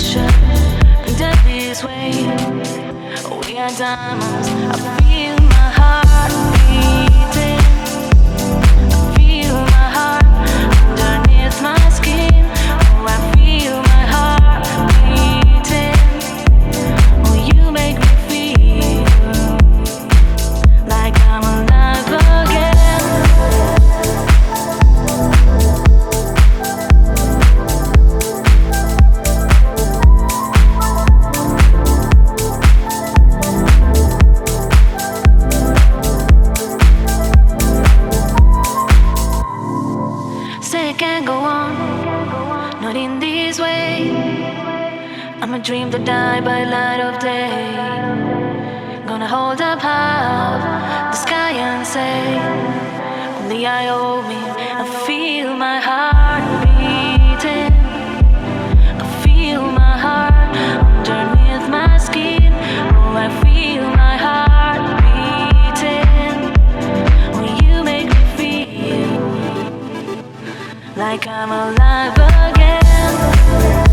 pressure and deadliest way. We are diamonds. I feel. say can't go on, not in this way. I'm a dream to die by light of day. Gonna hold up half the sky and say, only I. like I'm alive again.